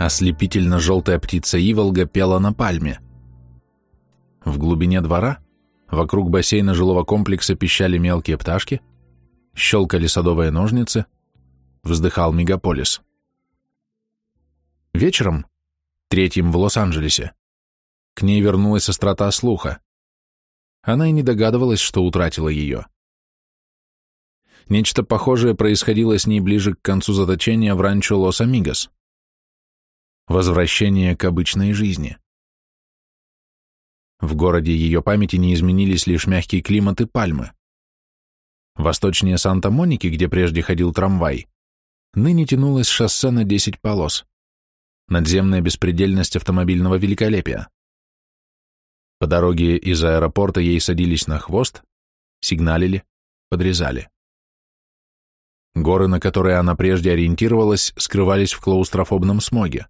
ослепительно-желтая птица Иволга пела на пальме. В глубине двора, вокруг бассейна жилого комплекса пищали мелкие пташки, щелкали садовые ножницы, вздыхал мегаполис. Вечером, третьим в Лос-Анджелесе, к ней вернулась острота слуха. Она и не догадывалась, что утратила ее. Нечто похожее происходило с ней ближе к концу заточения в ранчо Лос-Амигос возвращение к обычной жизни. В городе ее памяти не изменились лишь мягкий климат и пальмы. Восточнее Санта-Моники, где прежде ходил трамвай, ныне тянулось шоссе на 10 полос. Надземная беспредельность автомобильного великолепия. По дороге из аэропорта ей садились на хвост, сигналили, подрезали. Горы, на которые она прежде ориентировалась, скрывались в клаустрофобном смоге.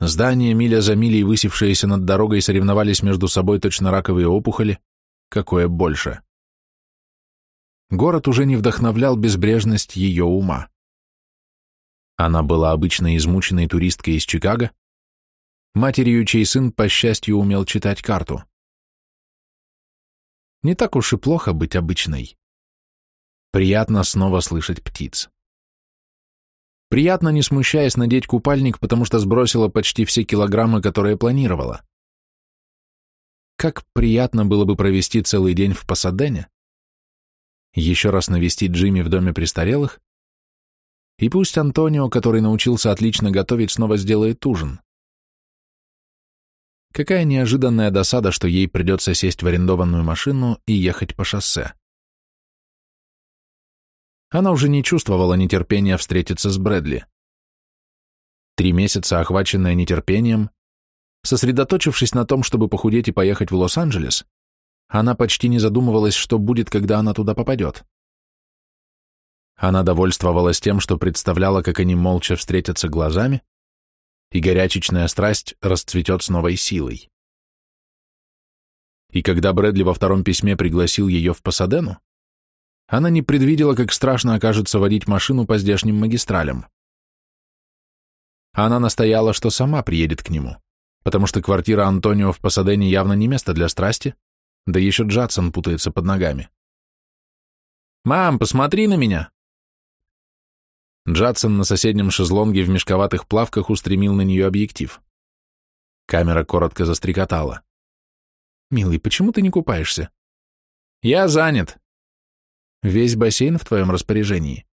Здания миля за милей, высевшиеся над дорогой, соревновались между собой точно раковые опухоли, какое больше. Город уже не вдохновлял безбрежность ее ума. Она была обычной измученной туристкой из Чикаго, матерью, чей сын, по счастью, умел читать карту. Не так уж и плохо быть обычной. Приятно снова слышать птиц приятно не смущаясь надеть купальник, потому что сбросила почти все килограммы, которые планировала. Как приятно было бы провести целый день в Пасадене, еще раз навестить Джимми в доме престарелых, и пусть Антонио, который научился отлично готовить, снова сделает ужин. Какая неожиданная досада, что ей придется сесть в арендованную машину и ехать по шоссе. Она уже не чувствовала нетерпения встретиться с Брэдли. Три месяца, охваченная нетерпением, сосредоточившись на том, чтобы похудеть и поехать в Лос-Анджелес, она почти не задумывалась, что будет, когда она туда попадет. Она довольствовалась тем, что представляла, как они молча встретятся глазами, и горячечная страсть расцветет с новой силой. И когда Брэдли во втором письме пригласил ее в Пасадену, она не предвидела, как страшно окажется водить машину по здешним магистралям. Она настояла, что сама приедет к нему, потому что квартира Антонио в Пасадене явно не место для страсти, да еще Джадсон путается под ногами. «Мам, посмотри на меня!» Джадсон на соседнем шезлонге в мешковатых плавках устремил на нее объектив. Камера коротко застрекотала. «Милый, почему ты не купаешься?» «Я занят. Весь бассейн в твоем распоряжении.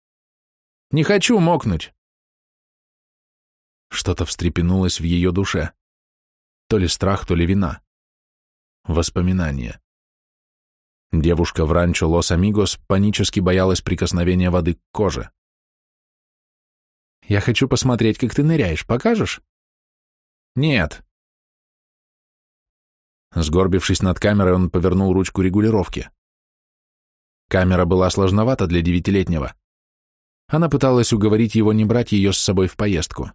Не хочу мокнуть. Что-то встрепенулось в ее душе. То ли страх, то ли вина. Воспоминания. Девушка в ранчо Лос-Амигос панически боялась прикосновения воды к коже. «Я хочу посмотреть, как ты ныряешь. Покажешь?» «Нет». Сгорбившись над камерой, он повернул ручку регулировки. Камера была сложновата для девятилетнего. Она пыталась уговорить его не брать ее с собой в поездку.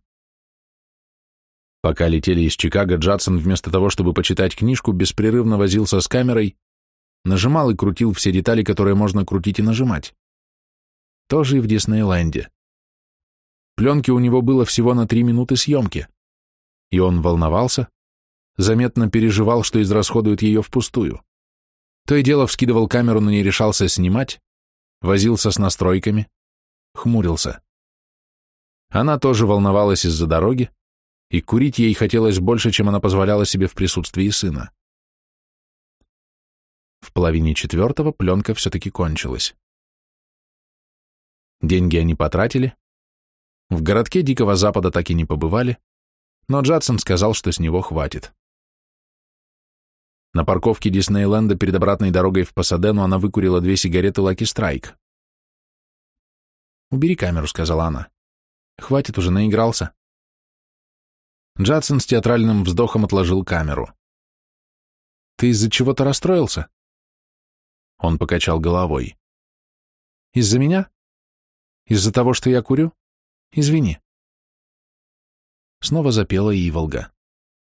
Пока летели из Чикаго, Джадсон вместо того, чтобы почитать книжку, беспрерывно возился с камерой, нажимал и крутил все детали, которые можно крутить и нажимать. Тоже и в Диснейленде. Пленки у него было всего на три минуты съемки. И он волновался, заметно переживал, что израсходует ее впустую. То и дело вскидывал камеру, но не решался снимать, возился с настройками, хмурился. Она тоже волновалась из-за дороги, и курить ей хотелось больше, чем она позволяла себе в присутствии сына. В половине четвертого пленка все-таки кончилась. Деньги они потратили. В городке Дикого Запада так и не побывали, но Джадсон сказал, что с него хватит. На парковке Диснейленда перед обратной дорогой в Пасадену она выкурила две сигареты Lucky Strike. «Убери камеру», — сказала она. «Хватит уже, наигрался». Джадсон с театральным вздохом отложил камеру. «Ты из-за чего-то расстроился?» Он покачал головой. «Из-за меня? Из-за того, что я курю? Извини». Снова запела Иволга.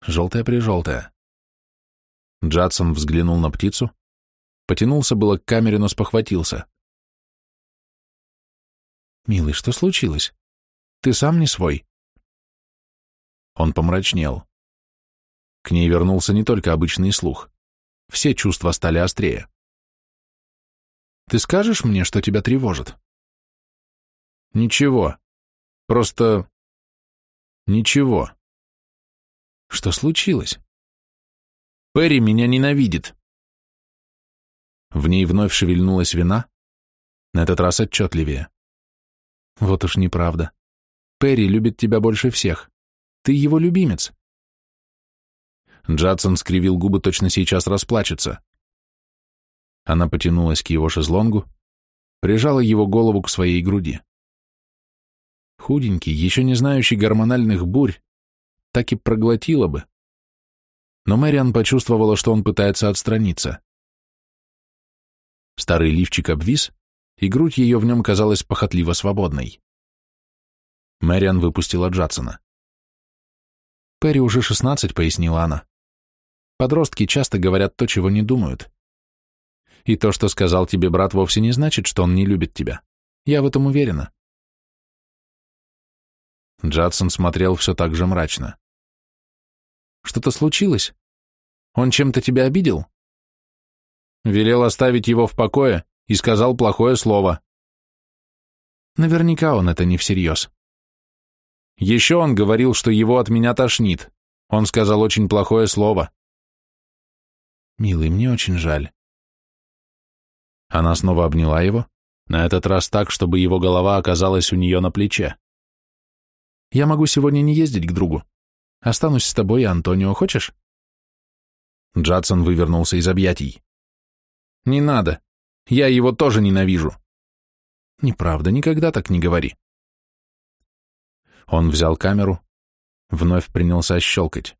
Желтая-прижелтая. Джадсон взглянул на птицу, потянулся было к камере, но спохватился. «Милый, что случилось? Ты сам не свой?» Он помрачнел. К ней вернулся не только обычный слух. Все чувства стали острее. «Ты скажешь мне, что тебя тревожит?» «Ничего. Просто... ничего». «Что случилось?» Перри меня ненавидит. В ней вновь шевельнулась вина, на этот раз отчетливее. Вот уж неправда. Перри любит тебя больше всех. Ты его любимец. Джадсон скривил губы, точно сейчас расплачется. Она потянулась к его шезлонгу, прижала его голову к своей груди. Худенький, еще не знающий гормональных бурь, так и проглотила бы, но Мэриан почувствовала, что он пытается отстраниться. Старый лифчик обвис, и грудь ее в нем казалась похотливо свободной. Мэриан выпустила Джадсона. «Перри уже шестнадцать», — пояснила она. «Подростки часто говорят то, чего не думают. И то, что сказал тебе брат, вовсе не значит, что он не любит тебя. Я в этом уверена». Джадсон смотрел все так же мрачно. Что-то случилось? Он чем-то тебя обидел?» Велел оставить его в покое и сказал плохое слово. Наверняка он это не всерьез. Еще он говорил, что его от меня тошнит. Он сказал очень плохое слово. «Милый, мне очень жаль». Она снова обняла его, на этот раз так, чтобы его голова оказалась у нее на плече. «Я могу сегодня не ездить к другу. Останусь с тобой, Антонио, хочешь?» Джадсон вывернулся из объятий. «Не надо. Я его тоже ненавижу». «Неправда, никогда так не говори». Он взял камеру, вновь принялся щелкать.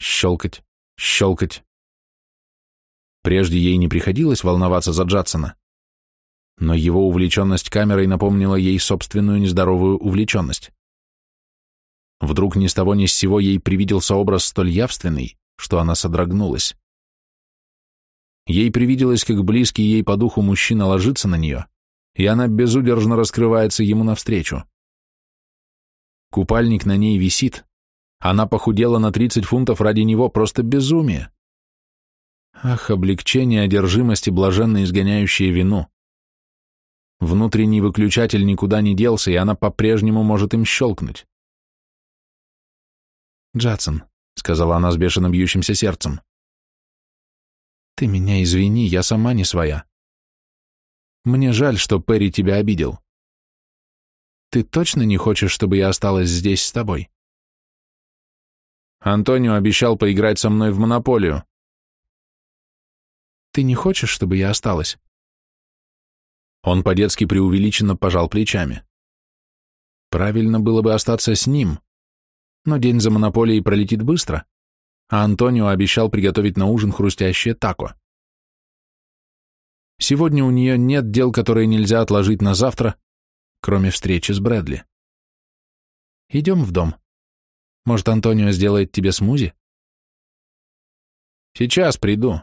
Щелкать, щелкать. Прежде ей не приходилось волноваться за Джадсона, но его увлеченность камерой напомнила ей собственную нездоровую увлеченность. Вдруг ни с того ни с сего ей привиделся образ столь явственный, что она содрогнулась. Ей привиделось, как близкий ей по духу мужчина ложится на нее, и она безудержно раскрывается ему навстречу. Купальник на ней висит. Она похудела на 30 фунтов ради него, просто безумие. Ах, облегчение, одержимость и блаженно изгоняющее вину. Внутренний выключатель никуда не делся, и она по-прежнему может им щелкнуть. Джадсон», — сказала она с бешено бьющимся сердцем. «Ты меня извини, я сама не своя. Мне жаль, что Перри тебя обидел. Ты точно не хочешь, чтобы я осталась здесь с тобой?» Антонио обещал поиграть со мной в монополию. «Ты не хочешь, чтобы я осталась?» Он по-детски преувеличенно пожал плечами. Правильно было бы остаться с ним, но день за монополией пролетит быстро, а Антонио обещал приготовить на ужин хрустящее тако. Сегодня у нее нет дел, которые нельзя отложить на завтра, кроме встречи с Брэдли. Идем в дом. Может, Антонио сделает тебе смузи? Сейчас приду.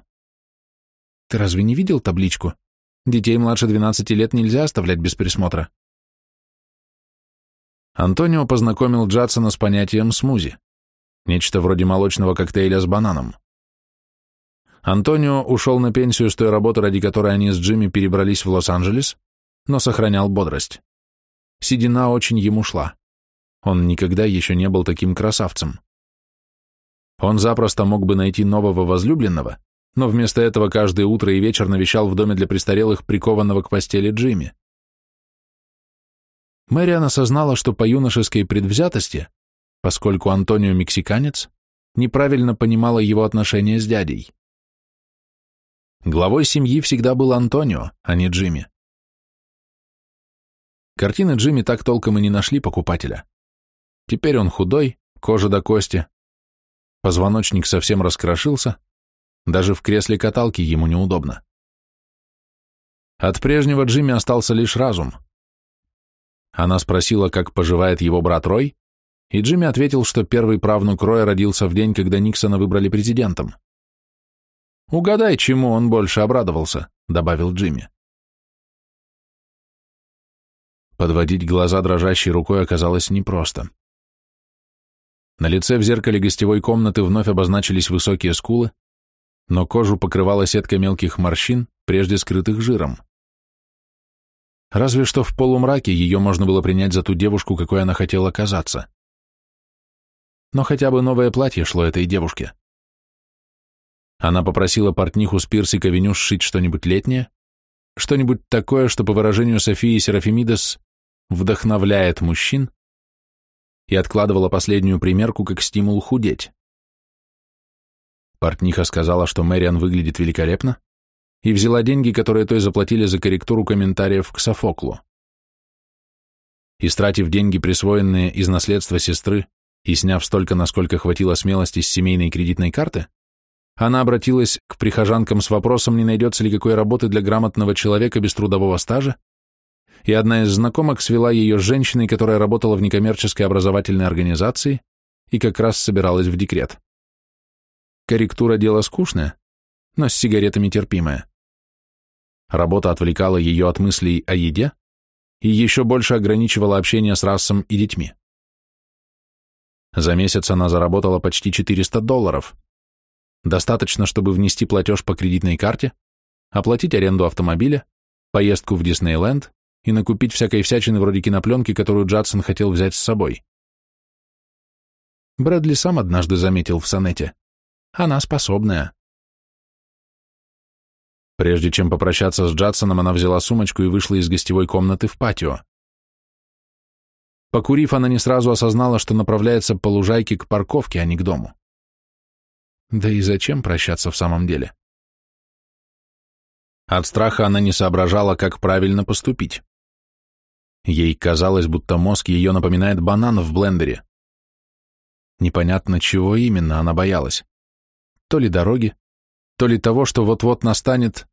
Ты разве не видел табличку? Детей младше 12 лет нельзя оставлять без присмотра. Антонио познакомил Джадсона с понятием смузи, нечто вроде молочного коктейля с бананом. Антонио ушел на пенсию с той работы, ради которой они с Джимми перебрались в Лос-Анджелес, но сохранял бодрость. Седина очень ему шла. Он никогда еще не был таким красавцем. Он запросто мог бы найти нового возлюбленного, но вместо этого каждое утро и вечер навещал в доме для престарелых прикованного к постели Джимми. Мэриан осознала, что по юношеской предвзятости, поскольку Антонио мексиканец, неправильно понимала его отношения с дядей. Главой семьи всегда был Антонио, а не Джимми. Картины Джимми так толком и не нашли покупателя. Теперь он худой, кожа до кости. Позвоночник совсем раскрошился, даже в кресле каталки ему неудобно. От прежнего Джимми остался лишь разум — она спросила, как поживает его брат Рой, и Джимми ответил, что первый правнук Роя родился в день, когда Никсона выбрали президентом. «Угадай, чему он больше обрадовался», — добавил Джимми. Подводить глаза дрожащей рукой оказалось непросто. На лице в зеркале гостевой комнаты вновь обозначились высокие скулы, но кожу покрывала сетка мелких морщин, прежде скрытых жиром. Разве что в полумраке ее можно было принять за ту девушку, какой она хотела казаться. Но хотя бы новое платье шло этой девушке. Она попросила портниху с пирсика Веню сшить что-нибудь летнее, что-нибудь такое, что, по выражению Софии Серафимидес, вдохновляет мужчин, и откладывала последнюю примерку как стимул худеть. Портниха сказала, что Мэриан выглядит великолепно, и взяла деньги, которые той заплатили за корректуру комментариев к Софоклу. Истратив деньги, присвоенные из наследства сестры, и сняв столько, насколько хватило смелости с семейной кредитной карты, она обратилась к прихожанкам с вопросом, не найдется ли какой работы для грамотного человека без трудового стажа, и одна из знакомок свела ее с женщиной, которая работала в некоммерческой образовательной организации и как раз собиралась в декрет. Корректура – дело скучное, но с сигаретами терпимое. Работа отвлекала ее от мыслей о еде и еще больше ограничивала общение с расом и детьми. За месяц она заработала почти 400 долларов. Достаточно, чтобы внести платеж по кредитной карте, оплатить аренду автомобиля, поездку в Диснейленд и накупить всякой всячины вроде кинопленки, которую Джадсон хотел взять с собой. Брэдли сам однажды заметил в сонете. Она способная. Прежде чем попрощаться с Джадсоном, она взяла сумочку и вышла из гостевой комнаты в патио. Покурив, она не сразу осознала, что направляется по лужайке к парковке, а не к дому. Да и зачем прощаться в самом деле? От страха она не соображала, как правильно поступить. Ей казалось, будто мозг ее напоминает банан в блендере. Непонятно, чего именно она боялась. То ли дороги, то ли того, что вот-вот настанет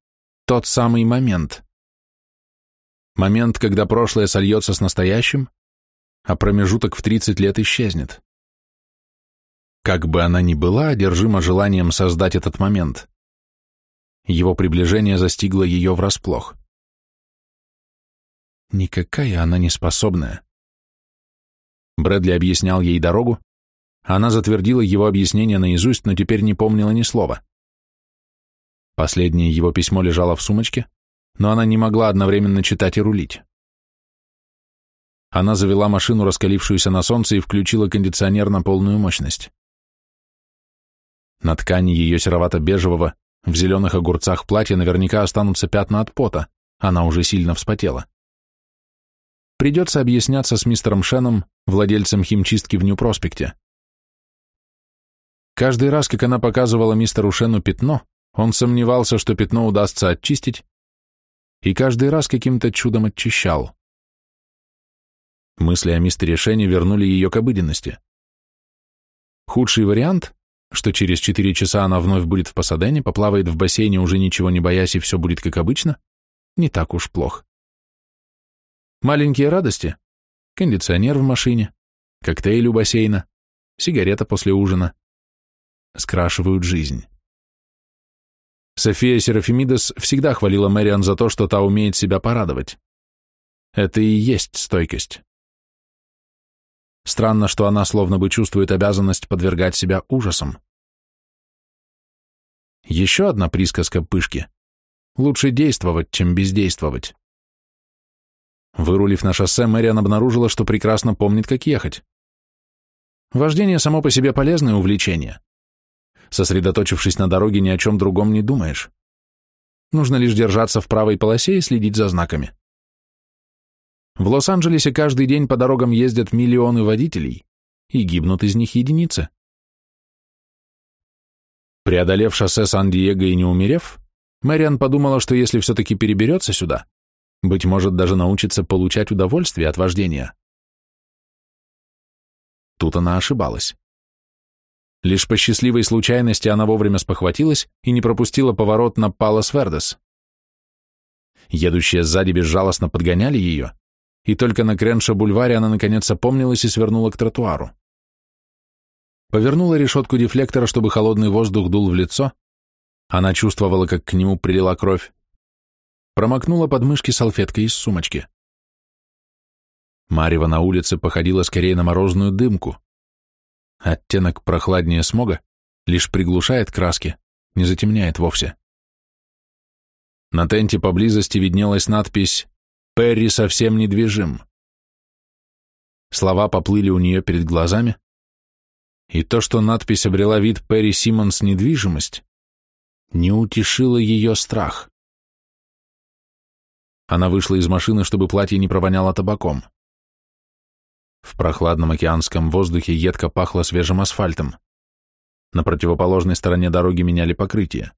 тот самый момент. Момент, когда прошлое сольется с настоящим, а промежуток в 30 лет исчезнет. Как бы она ни была, одержима желанием создать этот момент. Его приближение застигло ее врасплох. Никакая она не способная. Брэдли объяснял ей дорогу, она затвердила его объяснение наизусть, но теперь не помнила ни слова. Последнее его письмо лежало в сумочке, но она не могла одновременно читать и рулить. Она завела машину, раскалившуюся на солнце, и включила кондиционер на полную мощность. На ткани ее серовато-бежевого, в зеленых огурцах платья наверняка останутся пятна от пота, она уже сильно вспотела. Придется объясняться с мистером Шеном, владельцем химчистки в Нью-Проспекте. Каждый раз, как она показывала мистеру Шену пятно, он сомневался, что пятно удастся очистить, и каждый раз каким-то чудом очищал. Мысли о мистере Шене вернули ее к обыденности. Худший вариант, что через четыре часа она вновь будет в Пасадене, поплавает в бассейне, уже ничего не боясь, и все будет как обычно, не так уж плохо. Маленькие радости — кондиционер в машине, коктейль у бассейна, сигарета после ужина — скрашивают жизнь. София Серафимидес всегда хвалила Мэриан за то, что та умеет себя порадовать. Это и есть стойкость. Странно, что она словно бы чувствует обязанность подвергать себя ужасам. Еще одна присказка Пышки. Лучше действовать, чем бездействовать. Вырулив на шоссе, Мэриан обнаружила, что прекрасно помнит, как ехать. Вождение само по себе полезное увлечение, Сосредоточившись на дороге, ни о чем другом не думаешь. Нужно лишь держаться в правой полосе и следить за знаками. В Лос-Анджелесе каждый день по дорогам ездят миллионы водителей, и гибнут из них единицы. Преодолев шоссе Сан-Диего и не умерев, Мэриан подумала, что если все-таки переберется сюда, быть может, даже научится получать удовольствие от вождения. Тут она ошибалась. Лишь по счастливой случайности она вовремя спохватилась и не пропустила поворот на Палас-Вердес. Едущие сзади безжалостно подгоняли ее, и только на Кренша-бульваре она наконец опомнилась и свернула к тротуару. Повернула решетку дефлектора, чтобы холодный воздух дул в лицо. Она чувствовала, как к нему прилила кровь. Промокнула подмышки салфеткой из сумочки. Марева на улице походила скорее на морозную дымку — Оттенок прохладнее смога лишь приглушает краски, не затемняет вовсе. На тенте поблизости виднелась надпись «Перри совсем недвижим». Слова поплыли у нее перед глазами, и то, что надпись обрела вид Перри Симмонс «Недвижимость», не утешило ее страх. Она вышла из машины, чтобы платье не провоняло табаком. В прохладном океанском воздухе едко пахло свежим асфальтом. На противоположной стороне дороги меняли покрытие.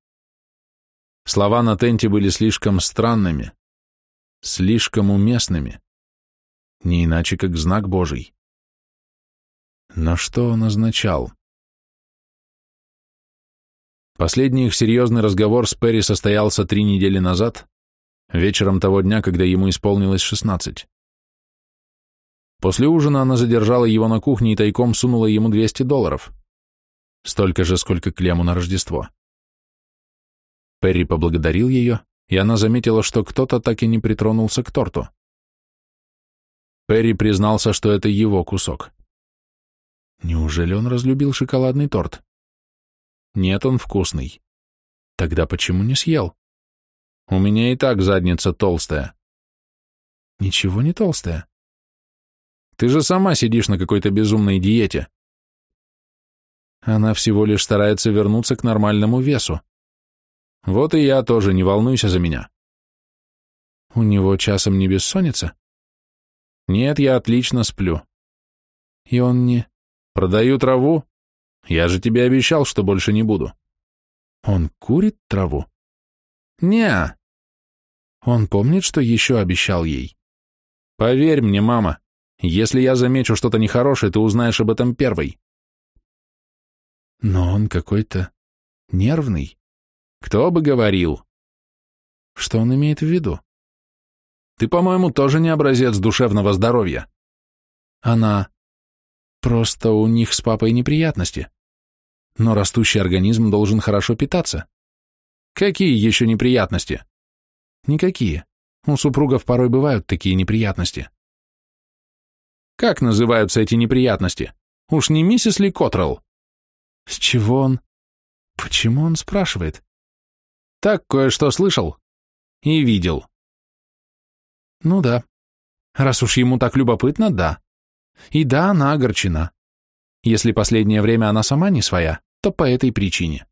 Слова на тенте были слишком странными, слишком уместными. Не иначе, как знак Божий. На что он означал? Последний их серьезный разговор с Перри состоялся три недели назад, вечером того дня, когда ему исполнилось шестнадцать. После ужина она задержала его на кухне и тайком сунула ему 200 долларов. Столько же, сколько Клему на Рождество. Перри поблагодарил ее, и она заметила, что кто-то так и не притронулся к торту. Перри признался, что это его кусок. Неужели он разлюбил шоколадный торт? Нет, он вкусный. Тогда почему не съел? У меня и так задница толстая. Ничего не толстая. Ты же сама сидишь на какой-то безумной диете. Она всего лишь старается вернуться к нормальному весу. Вот и я тоже, не волнуйся за меня. У него часом не бессонница? Нет, я отлично сплю. И он не... Продаю траву? Я же тебе обещал, что больше не буду. Он курит траву? не Он помнит, что еще обещал ей? Поверь мне, мама, если я замечу что-то нехорошее, ты узнаешь об этом первой. Но он какой-то нервный. Кто бы говорил? Что он имеет в виду? Ты, по-моему, тоже не образец душевного здоровья. Она... Просто у них с папой неприятности. Но растущий организм должен хорошо питаться. Какие еще неприятности? Никакие. У супругов порой бывают такие неприятности. Как называются эти неприятности? Уж не миссис ли Котрелл? С чего он? Почему он спрашивает? Так кое-что слышал и видел. Ну да. Раз уж ему так любопытно, да. И да, она огорчена. Если последнее время она сама не своя, то по этой причине.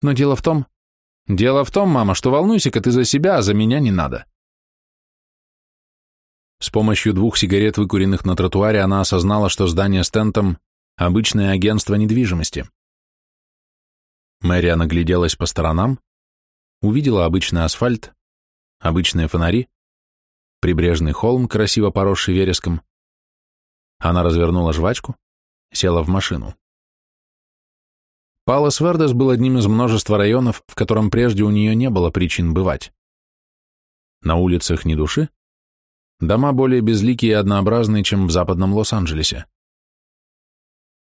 Но дело в том... Дело в том, мама, что волнуйся-ка ты за себя, а за меня не надо. С помощью двух сигарет, выкуренных на тротуаре, она осознала, что здание с тентом — обычное агентство недвижимости. Мэри нагляделась по сторонам, увидела обычный асфальт, обычные фонари, прибрежный холм, красиво поросший вереском. Она развернула жвачку, села в машину. Палас Вердес был одним из множества районов, в котором прежде у нее не было причин бывать. На улицах ни души, Дома более безликие и однообразные, чем в западном Лос-Анджелесе.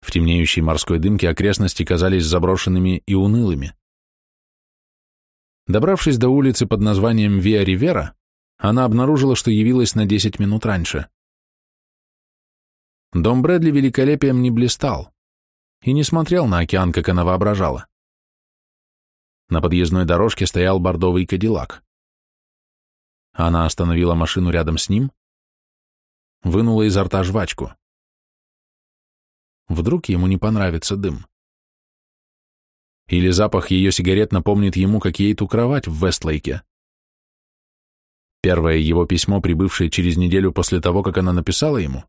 В темнеющей морской дымке окрестности казались заброшенными и унылыми. Добравшись до улицы под названием Виа-Ривера, она обнаружила, что явилась на 10 минут раньше. Дом Брэдли великолепием не блистал и не смотрел на океан, как она воображала. На подъездной дорожке стоял бордовый кадиллак. Она остановила машину рядом с ним, вынула изо рта жвачку. Вдруг ему не понравится дым. Или запах ее сигарет напомнит ему, как ей ту кровать в Вестлейке. Первое его письмо, прибывшее через неделю после того, как она написала ему,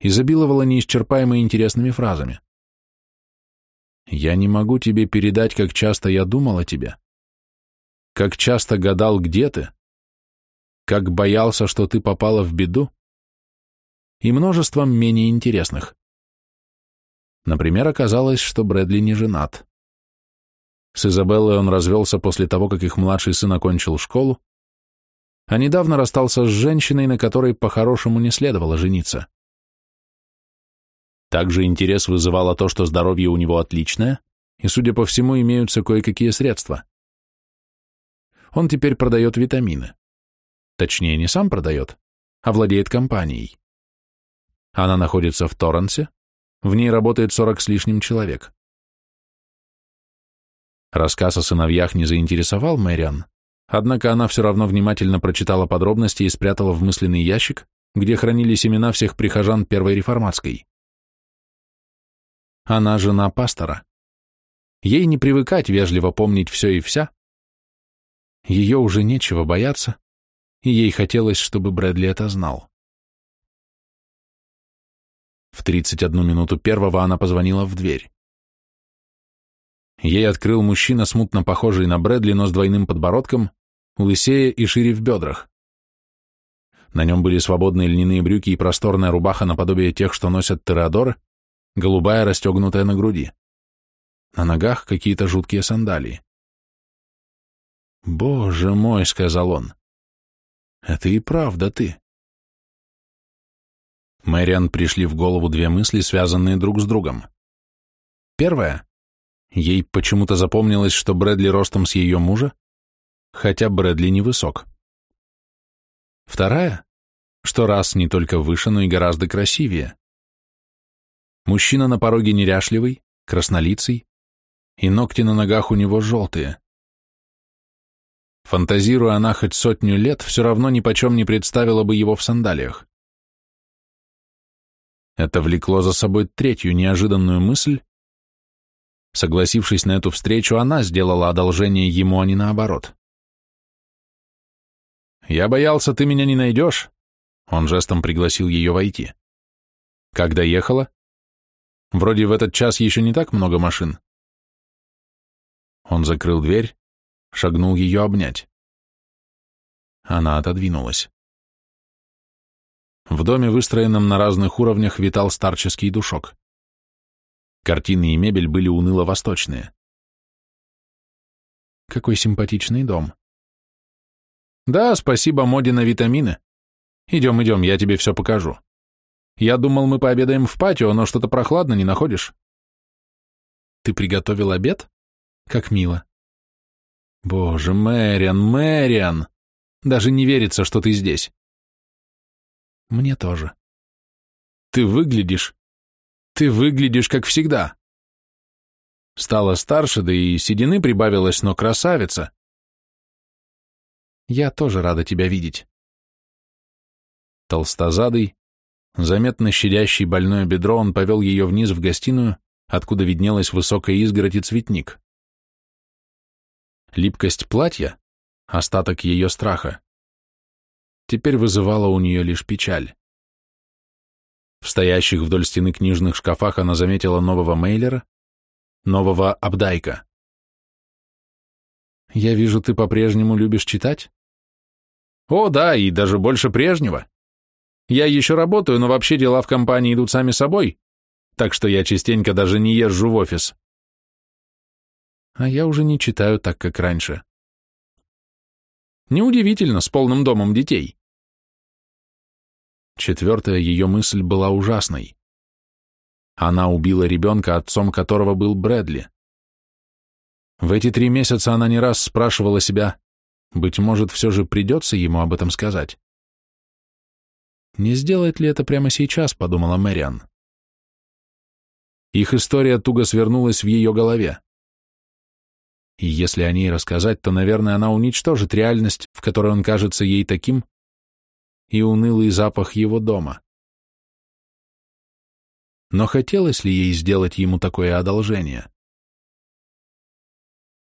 изобиловало неисчерпаемыми интересными фразами. «Я не могу тебе передать, как часто я думал о тебе, как часто гадал, где ты, как боялся, что ты попала в беду, и множеством менее интересных. Например, оказалось, что Брэдли не женат. С Изабеллой он развелся после того, как их младший сын окончил школу, а недавно расстался с женщиной, на которой по-хорошему не следовало жениться. Также интерес вызывало то, что здоровье у него отличное, и, судя по всему, имеются кое-какие средства. Он теперь продает витамины. Точнее, не сам продает, а владеет компанией. Она находится в Торренсе, в ней работает 40 с лишним человек. Рассказ о сыновьях не заинтересовал Мэриан, однако она все равно внимательно прочитала подробности и спрятала в мысленный ящик, где хранились имена всех прихожан Первой Реформатской. Она жена пастора. Ей не привыкать вежливо помнить все и вся. Ее уже нечего бояться, и ей хотелось, чтобы Брэдли это знал. В 31 минуту первого она позвонила в дверь. Ей открыл мужчина, смутно похожий на Брэдли, но с двойным подбородком, лысее и шире в бедрах. На нем были свободные льняные брюки и просторная рубаха наподобие тех, что носят Тереадоры, голубая, расстегнутая на груди. На ногах какие-то жуткие сандалии. «Боже мой!» — сказал он. Это и правда ты. Мэриан пришли в голову две мысли, связанные друг с другом. Первая. Ей почему-то запомнилось, что Брэдли ростом с ее мужа, хотя Брэдли невысок. Вторая. Что раз не только выше, но и гораздо красивее. Мужчина на пороге неряшливый, краснолицый, и ногти на ногах у него желтые. Фантазируя она хоть сотню лет, все равно ни почем не представила бы его в сандалиях. Это влекло за собой третью неожиданную мысль. Согласившись на эту встречу, она сделала одолжение ему, а не наоборот. «Я боялся, ты меня не найдешь», — он жестом пригласил ее войти. «Как доехала?» «Вроде в этот час еще не так много машин». Он закрыл дверь, шагнул ее обнять. Она отодвинулась. В доме, выстроенном на разных уровнях, витал старческий душок. Картины и мебель были уныло-восточные. Какой симпатичный дом. Да, спасибо моде на витамины. Идем, идем, я тебе все покажу. Я думал, мы пообедаем в патио, но что-то прохладно, не находишь? Ты приготовил обед? Как мило. Боже, Мэриан, Мэриан! Даже не верится, что ты здесь. Мне тоже. Ты выглядишь... Ты выглядишь, как всегда. Стала старше, да и седины прибавилось, но красавица. Я тоже рада тебя видеть. Толстозадый, заметно щадящий больное бедро, он повел ее вниз в гостиную, откуда виднелась высокая изгородь и цветник. Липкость платья — остаток ее страха. Теперь вызывала у нее лишь печаль. В стоящих вдоль стены книжных шкафах она заметила нового Мейлера, нового Абдайка. «Я вижу, ты по-прежнему любишь читать?» «О, да, и даже больше прежнего. Я еще работаю, но вообще дела в компании идут сами собой, так что я частенько даже не езжу в офис а я уже не читаю так, как раньше. Неудивительно, с полным домом детей. Четвертая ее мысль была ужасной. Она убила ребенка, отцом которого был Брэдли. В эти три месяца она не раз спрашивала себя, быть может, все же придется ему об этом сказать. «Не сделает ли это прямо сейчас?» — подумала Мэриан. Их история туго свернулась в ее голове. И если о ней рассказать, то, наверное, она уничтожит реальность, в которой он кажется ей таким, и унылый запах его дома. Но хотелось ли ей сделать ему такое одолжение?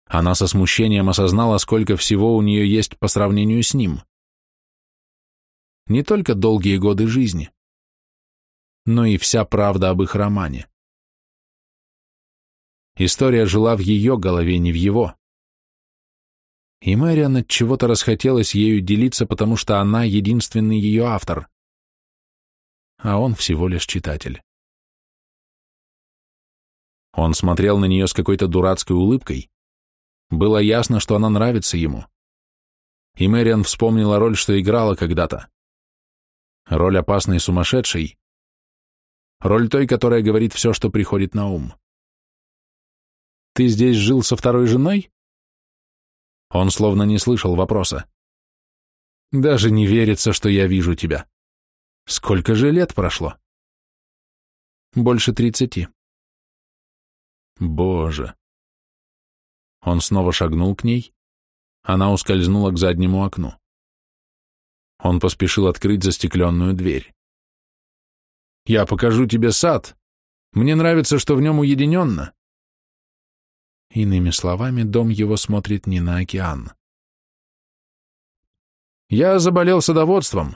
Она со смущением осознала, сколько всего у нее есть по сравнению с ним. Не только долгие годы жизни, но и вся правда об их романе. История жила в ее голове, не в его. И Мэриан от чего-то расхотелось ею делиться, потому что она единственный ее автор. А он всего лишь читатель. Он смотрел на нее с какой-то дурацкой улыбкой. Было ясно, что она нравится ему. И Мэриан вспомнила роль, что играла когда-то. Роль опасной сумасшедшей. Роль той, которая говорит все, что приходит на ум ты здесь жил со второй женой?» Он словно не слышал вопроса. «Даже не верится, что я вижу тебя. Сколько же лет прошло?» «Больше тридцати». «Боже!» Он снова шагнул к ней. Она ускользнула к заднему окну. Он поспешил открыть застекленную дверь. «Я покажу тебе сад. Мне нравится, что в нем уединенно. Иными словами, дом его смотрит не на океан. «Я заболел садоводством!»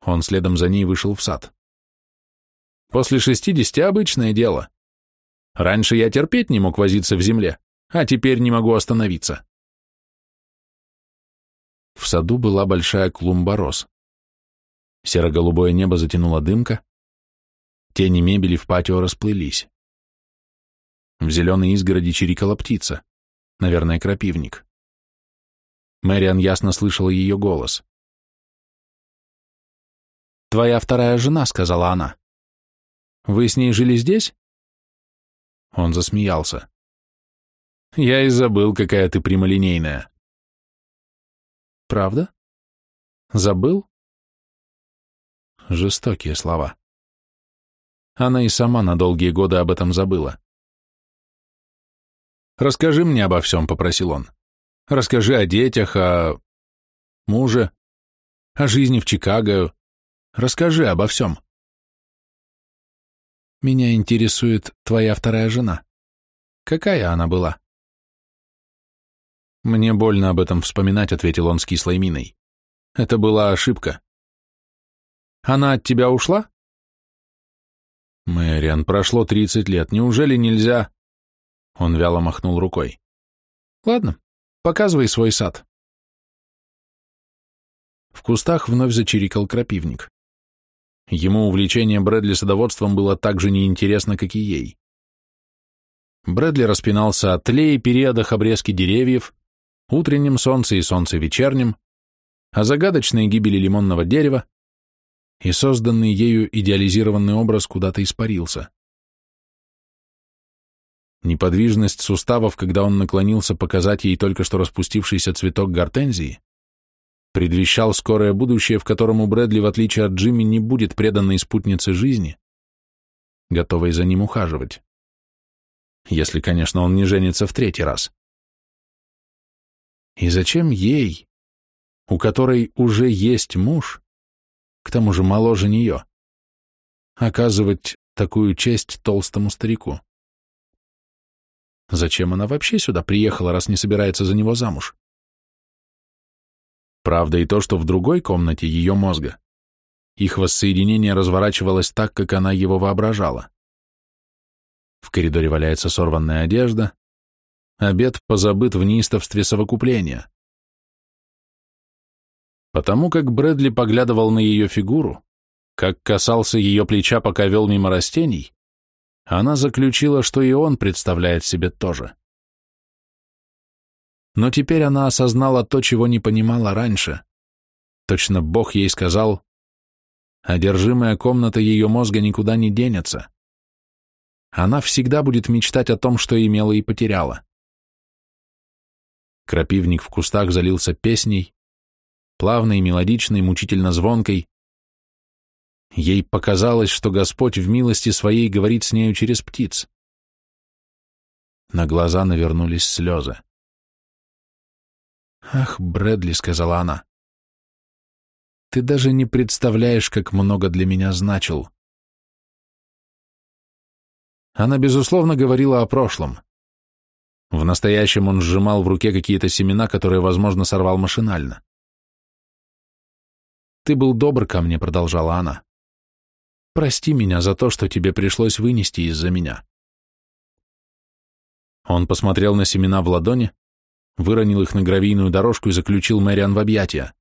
Он следом за ней вышел в сад. «После шестидесяти обычное дело. Раньше я терпеть не мог возиться в земле, а теперь не могу остановиться». В саду была большая клумба роз. Серо-голубое небо затянуло дымка, тени мебели в патио расплылись. В зеленые изгороди чирикала птица. Наверное, крапивник. Мэриан ясно слышала ее голос. «Твоя вторая жена», — сказала она. «Вы с ней жили здесь?» Он засмеялся. «Я и забыл, какая ты прямолинейная». «Правда? Забыл?» Жестокие слова. Она и сама на долгие годы об этом забыла. «Расскажи мне обо всем», — попросил он. «Расскажи о детях, о... муже, о жизни в Чикаго. Расскажи обо всем». «Меня интересует твоя вторая жена. Какая она была?» «Мне больно об этом вспоминать», — ответил он с кислой миной. «Это была ошибка». «Она от тебя ушла?» «Мэриан, прошло тридцать лет. Неужели нельзя...» Он вяло махнул рукой. «Ладно, показывай свой сад». В кустах вновь зачирикал крапивник. Ему увлечение Брэдли садоводством было так же неинтересно, как и ей. Брэдли распинался о тле и периодах обрезки деревьев, утреннем солнце и солнце вечернем, о загадочной гибели лимонного дерева, и созданный ею идеализированный образ куда-то испарился неподвижность суставов, когда он наклонился показать ей только что распустившийся цветок гортензии, предвещал скорое будущее, в котором у Брэдли, в отличие от Джимми, не будет преданной спутницы жизни, готовой за ним ухаживать. Если, конечно, он не женится в третий раз. И зачем ей, у которой уже есть муж, к тому же моложе нее, оказывать такую честь толстому старику? Зачем она вообще сюда приехала, раз не собирается за него замуж? Правда и то, что в другой комнате ее мозга их воссоединение разворачивалось так, как она его воображала. В коридоре валяется сорванная одежда, обед позабыт в неистовстве совокупления. Потому как Брэдли поглядывал на ее фигуру, как касался ее плеча, пока вел мимо растений, она заключила, что и он представляет себе тоже. Но теперь она осознала то, чего не понимала раньше. Точно Бог ей сказал, одержимая комната ее мозга никуда не денется. Она всегда будет мечтать о том, что имела и потеряла. Крапивник в кустах залился песней, плавной, мелодичной, мучительно звонкой, Ей показалось, что Господь в милости своей говорит с нею через птиц. На глаза навернулись слезы. «Ах, Брэдли», — сказала она, — «ты даже не представляешь, как много для меня значил». Она, безусловно, говорила о прошлом. В настоящем он сжимал в руке какие-то семена, которые, возможно, сорвал машинально. «Ты был добр ко мне», — продолжала она. Прости меня за то, что тебе пришлось вынести из-за меня. Он посмотрел на семена в ладони, выронил их на гравийную дорожку и заключил Мэриан в объятия.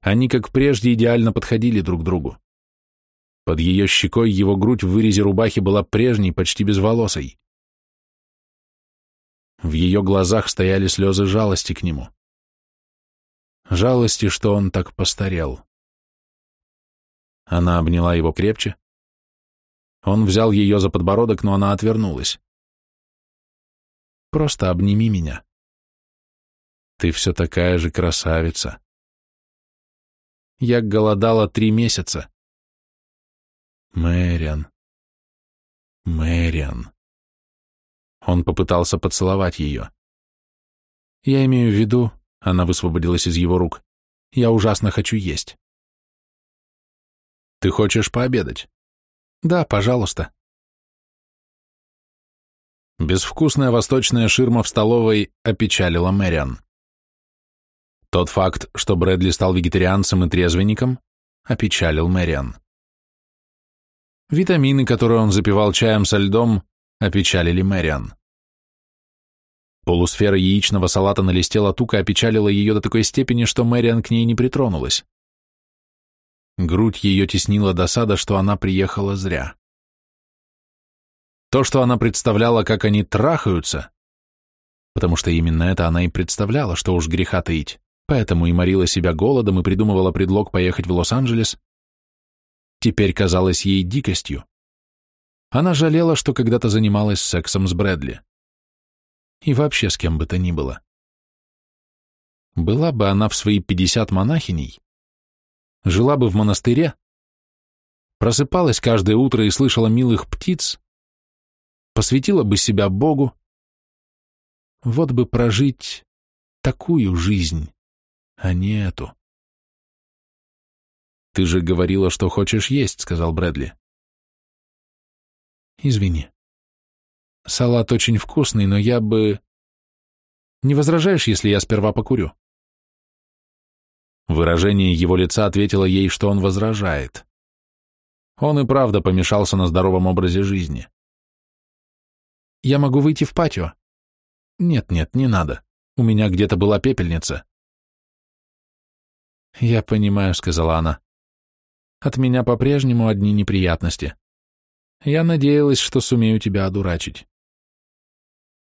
Они, как прежде, идеально подходили друг другу. Под ее щекой его грудь в вырезе рубахи была прежней, почти безволосой. В ее глазах стояли слезы жалости к нему. Жалости, что он так постарел. Она обняла его крепче. Он взял ее за подбородок, но она отвернулась. «Просто обними меня. Ты все такая же красавица. Я голодала три месяца. Мэриан. Мэриан». Он попытался поцеловать ее. «Я имею в виду...» — она высвободилась из его рук. «Я ужасно хочу есть». Ты хочешь пообедать? Да, пожалуйста. Безвкусная восточная ширма в столовой опечалила Мэриан. Тот факт, что Брэдли стал вегетарианцем и трезвенником, опечалил Мэриан. Витамины, которые он запивал чаем со льдом, опечалили Мэриан. Полусфера яичного салата на листе латука опечалила ее до такой степени, что Мэриан к ней не притронулась. Грудь ее теснила досада, что она приехала зря. То, что она представляла, как они трахаются, потому что именно это она и представляла, что уж греха таить, поэтому и морила себя голодом и придумывала предлог поехать в Лос-Анджелес, теперь казалось ей дикостью. Она жалела, что когда-то занималась сексом с Брэдли. И вообще с кем бы то ни было. Была бы она в свои пятьдесят монахиней, жила бы в монастыре, просыпалась каждое утро и слышала милых птиц, посвятила бы себя Богу, вот бы прожить такую жизнь, а не эту. «Ты же говорила, что хочешь есть», — сказал Брэдли. «Извини. Салат очень вкусный, но я бы...» «Не возражаешь, если я сперва покурю?» Выражение его лица ответило ей, что он возражает. Он и правда помешался на здоровом образе жизни. «Я могу выйти в патио?» «Нет-нет, не надо. У меня где-то была пепельница». «Я понимаю», — сказала она. «От меня по-прежнему одни неприятности. Я надеялась, что сумею тебя одурачить».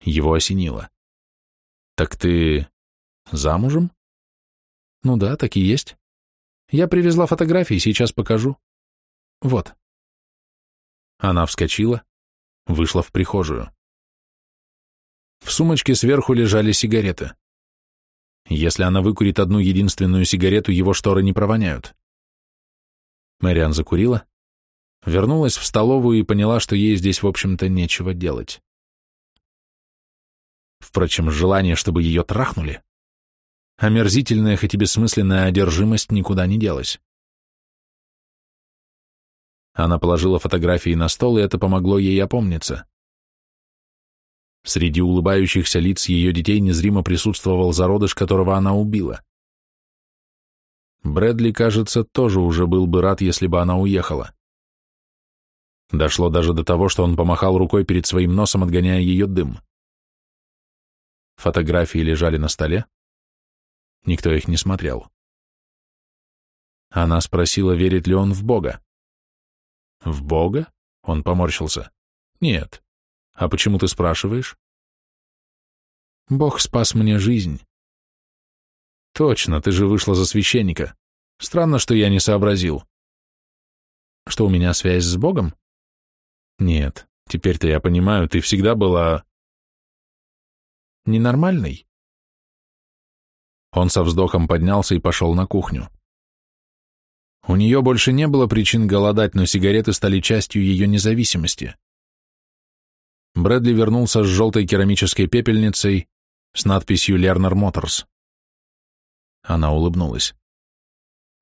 Его осенило. «Так ты замужем?» Ну да, такие есть. Я привезла фотографии, сейчас покажу. Вот. Она вскочила, вышла в прихожую. В сумочке сверху лежали сигареты. Если она выкурит одну единственную сигарету, его шторы не провоняют. Мэриан закурила, вернулась в столовую и поняла, что ей здесь, в общем-то, нечего делать. Впрочем, желание, чтобы ее трахнули, Омерзительная, хоть и бессмысленная одержимость никуда не делась. Она положила фотографии на стол, и это помогло ей опомниться. Среди улыбающихся лиц ее детей незримо присутствовал зародыш, которого она убила. Брэдли, кажется, тоже уже был бы рад, если бы она уехала. Дошло даже до того, что он помахал рукой перед своим носом, отгоняя ее дым. Фотографии лежали на столе, Никто их не смотрел. Она спросила, верит ли он в Бога. «В Бога?» — он поморщился. «Нет. А почему ты спрашиваешь?» «Бог спас мне жизнь». «Точно, ты же вышла за священника. Странно, что я не сообразил». «Что, у меня связь с Богом?» «Нет, теперь-то я понимаю, ты всегда была...» «Ненормальной?» Он со вздохом поднялся и пошел на кухню. У нее больше не было причин голодать, но сигареты стали частью ее независимости. Брэдли вернулся с желтой керамической пепельницей с надписью «Лернер Моторс». Она улыбнулась.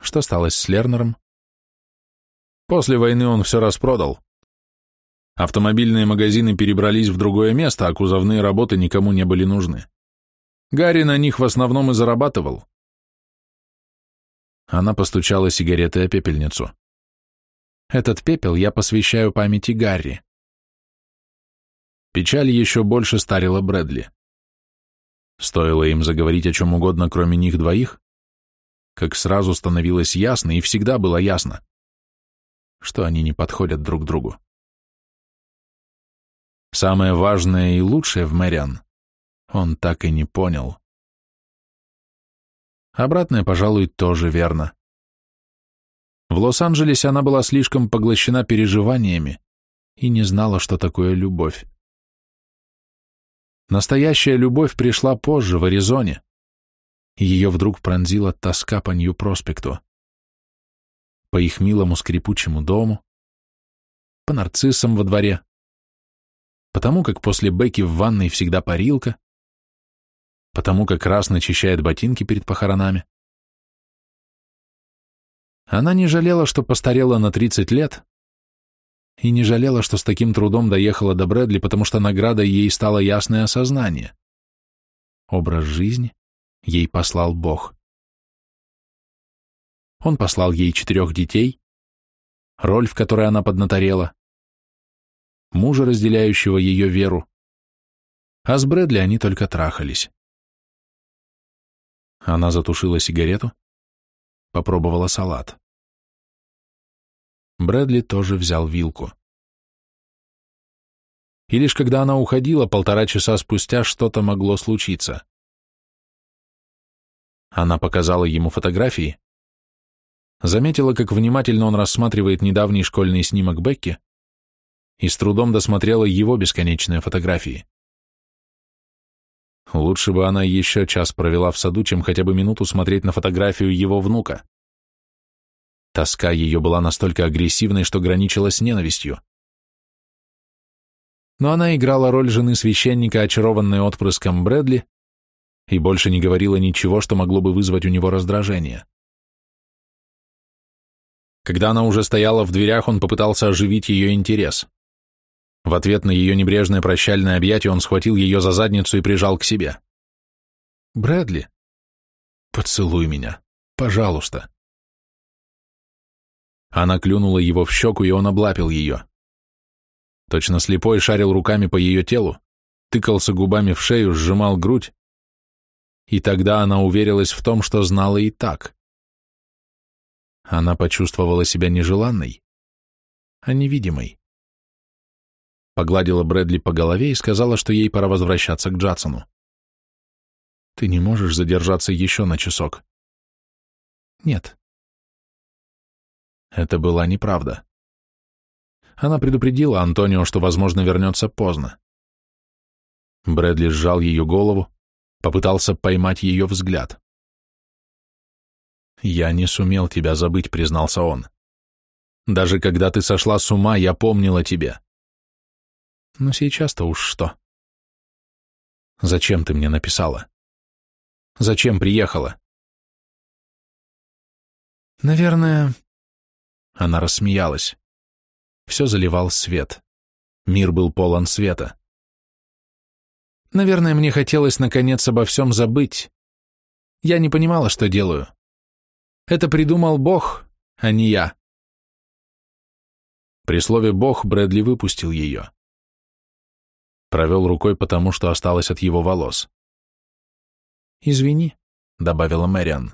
Что стало с Лернером? После войны он все распродал. Автомобильные магазины перебрались в другое место, а кузовные работы никому не были нужны. Гарри на них в основном и зарабатывал. Она постучала сигаретой о пепельницу. Этот пепел я посвящаю памяти Гарри. Печаль еще больше старила Брэдли. Стоило им заговорить о чем угодно, кроме них двоих, как сразу становилось ясно и всегда было ясно, что они не подходят друг другу. Самое важное и лучшее в Мэриан он так и не понял. Обратное, пожалуй, тоже верно. В Лос-Анджелесе она была слишком поглощена переживаниями и не знала, что такое любовь. Настоящая любовь пришла позже, в Аризоне. Ее вдруг пронзила тоска по Нью-Проспекту. По их милому скрипучему дому, по нарциссам во дворе, потому как после Бекки в ванной всегда парилка, потому как раз начищает ботинки перед похоронами. Она не жалела, что постарела на 30 лет, и не жалела, что с таким трудом доехала до Брэдли, потому что наградой ей стало ясное осознание. Образ жизни ей послал Бог. Он послал ей четырех детей, роль, в которой она поднаторела, мужа, разделяющего ее веру, а с Брэдли они только трахались. Она затушила сигарету, попробовала салат. Брэдли тоже взял вилку. И лишь когда она уходила, полтора часа спустя что-то могло случиться. Она показала ему фотографии, заметила, как внимательно он рассматривает недавний школьный снимок Бекки и с трудом досмотрела его бесконечные фотографии. Лучше бы она еще час провела в саду, чем хотя бы минуту смотреть на фотографию его внука. Тоска ее была настолько агрессивной, что граничила с ненавистью. Но она играла роль жены священника, очарованной отпрыском Брэдли, и больше не говорила ничего, что могло бы вызвать у него раздражение. Когда она уже стояла в дверях, он попытался оживить ее интерес. В ответ на ее небрежное прощальное объятие он схватил ее за задницу и прижал к себе. «Брэдли, поцелуй меня, пожалуйста». Она клюнула его в щеку, и он облапил ее. Точно слепой шарил руками по ее телу, тыкался губами в шею, сжимал грудь. И тогда она уверилась в том, что знала и так. Она почувствовала себя нежеланной, а невидимой погладила Брэдли по голове и сказала, что ей пора возвращаться к Джадсону. «Ты не можешь задержаться еще на часок?» «Нет». Это была неправда. Она предупредила Антонио, что, возможно, вернется поздно. Брэдли сжал ее голову, попытался поймать ее взгляд. «Я не сумел тебя забыть», — признался он. «Даже когда ты сошла с ума, я помнила тебя но сейчас-то уж что. Зачем ты мне написала? Зачем приехала? Наверное... Она рассмеялась. Все заливал свет. Мир был полон света. Наверное, мне хотелось наконец обо всем забыть. Я не понимала, что делаю. Это придумал Бог, а не я. При слове «Бог» Брэдли выпустил ее провел рукой, потому что осталось от его волос. «Извини», — добавила Мэриан.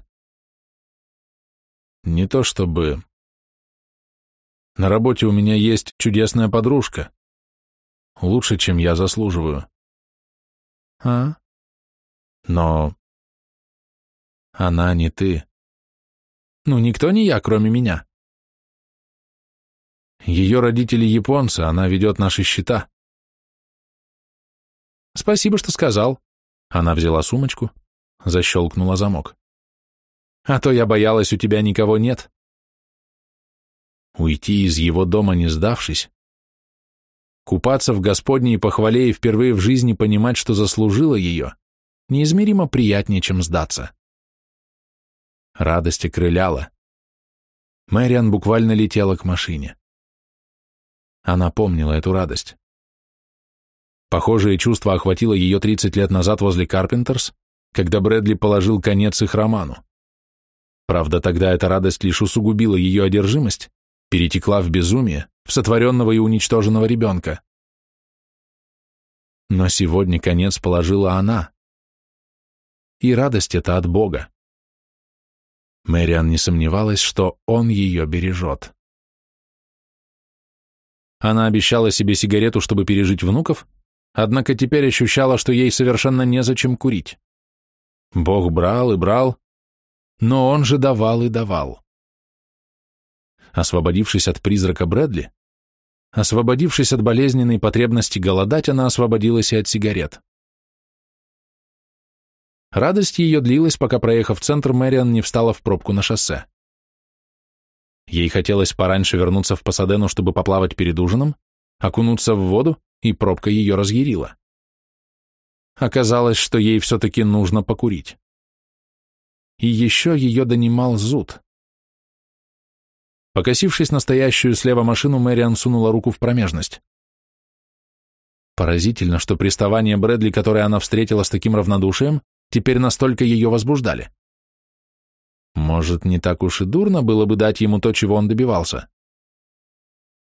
«Не то чтобы...» «На работе у меня есть чудесная подружка. Лучше, чем я заслуживаю». «А?» «Но...» «Она не ты». «Ну, никто не я, кроме меня». «Ее родители японцы, она ведет наши счета». Спасибо, что сказал. Она взяла сумочку, защелкнула замок. А то я боялась, у тебя никого нет. Уйти из его дома, не сдавшись. Купаться в Господней похвале и впервые в жизни понимать, что заслужила ее, неизмеримо приятнее, чем сдаться. Радость окрыляла. Мэриан буквально летела к машине. Она помнила эту радость. Похожее чувство охватило ее 30 лет назад возле Карпентерс, когда Брэдли положил конец их роману. Правда, тогда эта радость лишь усугубила ее одержимость, перетекла в безумие, в сотворенного и уничтоженного ребенка. Но сегодня конец положила она. И радость эта от Бога. Мэриан не сомневалась, что он ее бережет. Она обещала себе сигарету, чтобы пережить внуков, Однако теперь ощущала, что ей совершенно незачем курить. Бог брал и брал, но он же давал и давал. Освободившись от призрака Брэдли, освободившись от болезненной потребности голодать, она освободилась и от сигарет. Радость ее длилась, пока, проехав центр, Мэриан не встала в пробку на шоссе. Ей хотелось пораньше вернуться в Пасадену, чтобы поплавать перед ужином, окунуться в воду и пробка ее разъярила. Оказалось, что ей все-таки нужно покурить. И еще ее донимал зуд. Покосившись на стоящую слева машину, Мэриан сунула руку в промежность. Поразительно, что приставание Брэдли, которое она встретила с таким равнодушием, теперь настолько ее возбуждали. Может, не так уж и дурно было бы дать ему то, чего он добивался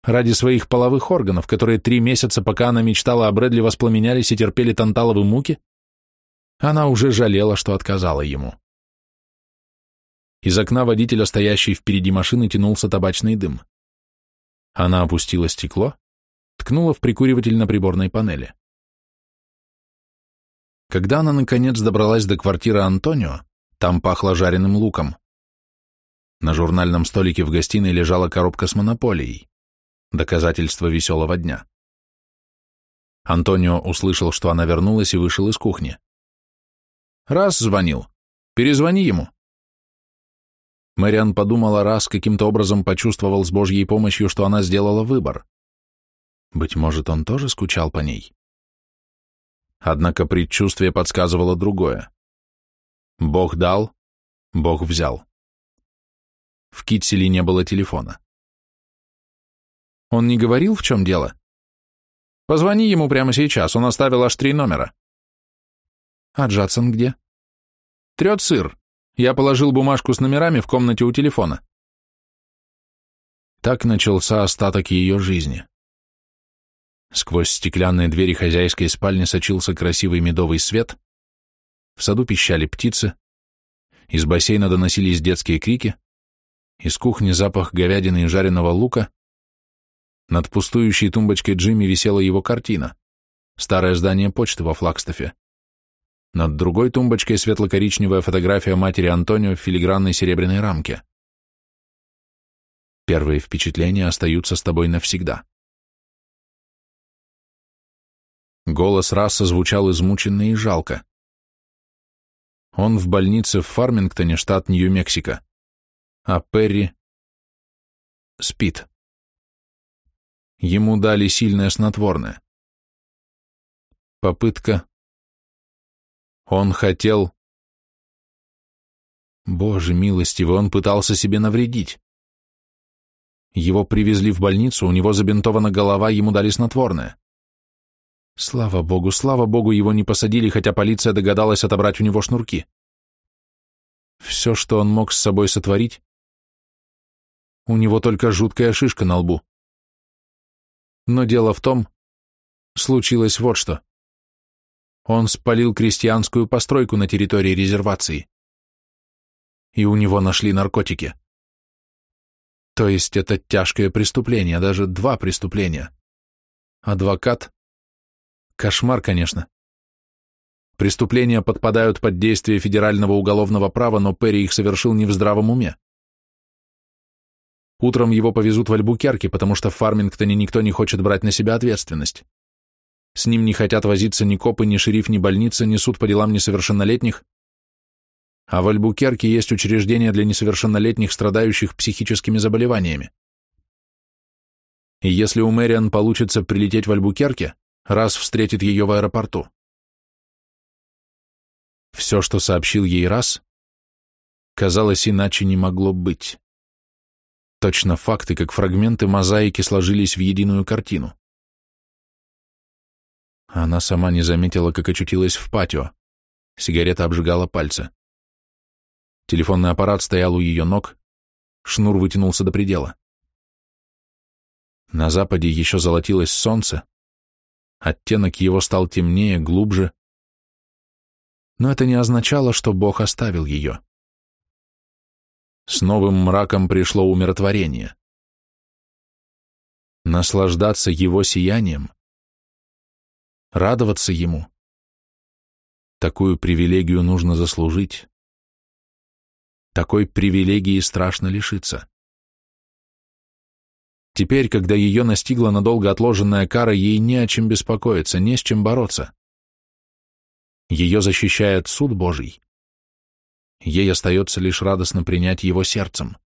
ради своих половых органов, которые три месяца, пока она мечтала о Брэдли, воспламенялись и терпели танталовы муки, она уже жалела, что отказала ему. Из окна водителя, стоящей впереди машины, тянулся табачный дым. Она опустила стекло, ткнула в прикуриватель на приборной панели. Когда она, наконец, добралась до квартиры Антонио, там пахло жареным луком. На журнальном столике в гостиной лежала коробка с монополией доказательство веселого дня. Антонио услышал, что она вернулась и вышел из кухни. «Раз звонил. Перезвони ему». Мэриан подумала, раз каким-то образом почувствовал с Божьей помощью, что она сделала выбор. Быть может, он тоже скучал по ней. Однако предчувствие подсказывало другое. Бог дал, Бог взял. В Китселе не было телефона. Он не говорил, в чем дело? Позвони ему прямо сейчас, он оставил аж три номера. А Джадсон где? Трет сыр. Я положил бумажку с номерами в комнате у телефона. Так начался остаток ее жизни. Сквозь стеклянные двери хозяйской спальни сочился красивый медовый свет, в саду пищали птицы, из бассейна доносились детские крики, из кухни запах говядины и жареного лука, над пустующей тумбочкой Джимми висела его картина. Старое здание почты во Флагстафе. Над другой тумбочкой светло-коричневая фотография матери Антонио в филигранной серебряной рамке. Первые впечатления остаются с тобой навсегда. Голос Расса звучал измученно и жалко. Он в больнице в Фармингтоне, штат Нью-Мексико. А Перри спит. Ему дали сильное снотворное. Попытка. Он хотел... Боже милостивый, он пытался себе навредить. Его привезли в больницу, у него забинтована голова, ему дали снотворное. Слава богу, слава богу, его не посадили, хотя полиция догадалась отобрать у него шнурки. Все, что он мог с собой сотворить... У него только жуткая шишка на лбу. Но дело в том, случилось вот что. Он спалил крестьянскую постройку на территории резервации. И у него нашли наркотики. То есть это тяжкое преступление, даже два преступления. Адвокат? Кошмар, конечно. Преступления подпадают под действие федерального уголовного права, но Перри их совершил не в здравом уме. Утром его повезут в Альбукерке, потому что в Фармингтоне никто не хочет брать на себя ответственность. С ним не хотят возиться ни копы, ни шериф, ни больница, ни суд по делам несовершеннолетних. А в Альбукерке есть учреждение для несовершеннолетних, страдающих психическими заболеваниями. И если у Мэриан получится прилететь в Альбукерке, раз встретит ее в аэропорту. Все, что сообщил ей раз, казалось, иначе не могло быть. Точно факты, как фрагменты мозаики, сложились в единую картину. Она сама не заметила, как очутилась в патио. Сигарета обжигала пальцы. Телефонный аппарат стоял у ее ног, шнур вытянулся до предела. На западе еще золотилось солнце, оттенок его стал темнее, глубже, но это не означало, что Бог оставил ее. С новым мраком пришло умиротворение. Наслаждаться его сиянием, радоваться ему. Такую привилегию нужно заслужить. Такой привилегии страшно лишиться. Теперь, когда ее настигла надолго отложенная кара, ей не о чем беспокоиться, не с чем бороться. Ее защищает суд Божий ей остается лишь радостно принять его сердцем.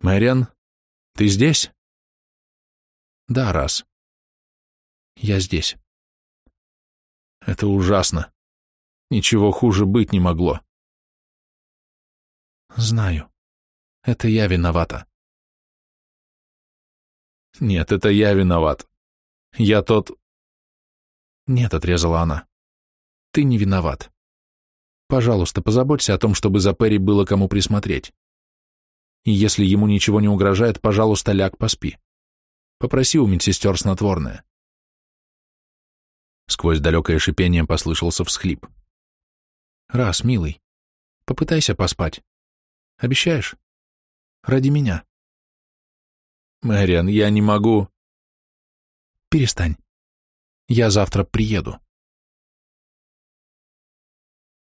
«Мэриан, ты здесь?» «Да, раз. Я здесь». «Это ужасно. Ничего хуже быть не могло». «Знаю. Это я виновата». «Нет, это я виноват. Я тот...» «Нет», — отрезала она. «Ты не виноват. Пожалуйста, позаботься о том, чтобы за Перри было кому присмотреть. И если ему ничего не угрожает, пожалуйста, ляг поспи. Попроси у медсестер снотворное. Сквозь далекое шипение послышался всхлип. Раз, милый, попытайся поспать. Обещаешь? Ради меня. Мэриан, я не могу. Перестань. Я завтра приеду.